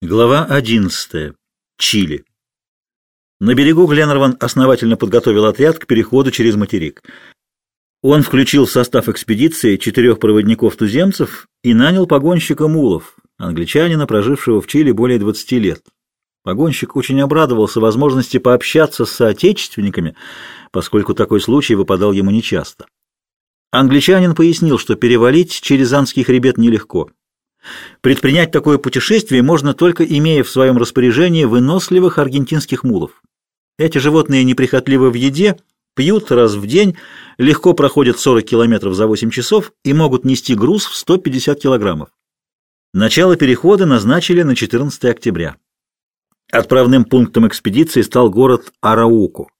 Глава 11. Чили. На берегу Гленнерван основательно подготовил отряд к переходу через материк. Он включил в состав экспедиции четырех проводников-туземцев и нанял погонщика мулов, англичанина, прожившего в Чили более 20 лет. Погонщик очень обрадовался возможности пообщаться с соотечественниками, поскольку такой случай выпадал ему нечасто. Англичанин пояснил, что перевалить через Анский хребет нелегко – Предпринять такое путешествие можно только имея в своем распоряжении выносливых аргентинских мулов. Эти животные неприхотливы в еде, пьют раз в день, легко проходят 40 километров за 8 часов и могут нести груз в 150 килограммов. Начало перехода назначили на 14 октября. Отправным пунктом экспедиции стал город Арауку.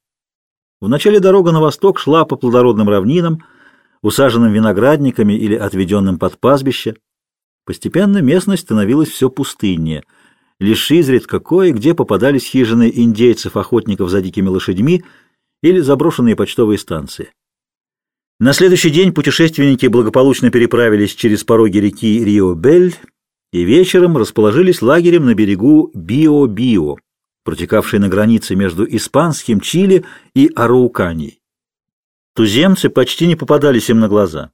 Вначале дорога на восток шла по плодородным равнинам, усаженным виноградниками или отведенным под пастбище. Постепенно местность становилась все пустыннее. Лишь изредка кое-где попадались хижины индейцев-охотников за дикими лошадьми или заброшенные почтовые станции. На следующий день путешественники благополучно переправились через пороги реки Рио-Бель и вечером расположились лагерем на берегу Био-Био, протекавшей на границе между испанским Чили и Арауканией. Туземцы почти не попадались им на глаза.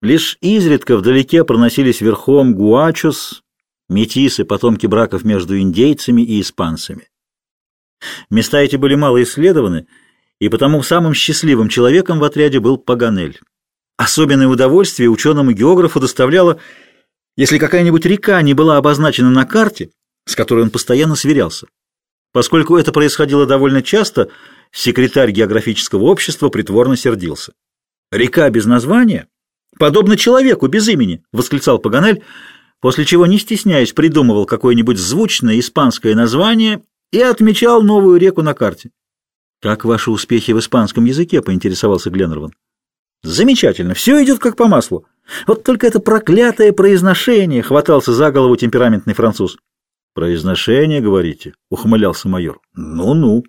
Лишь изредка вдалеке проносились верхом гуачос, метисы, потомки браков между индейцами и испанцами. Места эти были мало исследованы, и потому самым счастливым человеком в отряде был Паганель. Особенное удовольствие ученому-географу доставляло, если какая-нибудь река не была обозначена на карте, с которой он постоянно сверялся. Поскольку это происходило довольно часто, секретарь географического общества притворно сердился. Река без названия «Подобно человеку, без имени!» — восклицал Паганель, после чего, не стесняясь, придумывал какое-нибудь звучное испанское название и отмечал новую реку на карте. «Как ваши успехи в испанском языке?» — поинтересовался Гленнерван. «Замечательно, все идет как по маслу. Вот только это проклятое произношение!» — хватался за голову темпераментный француз. «Произношение, говорите?» — ухмылялся майор. «Ну-ну».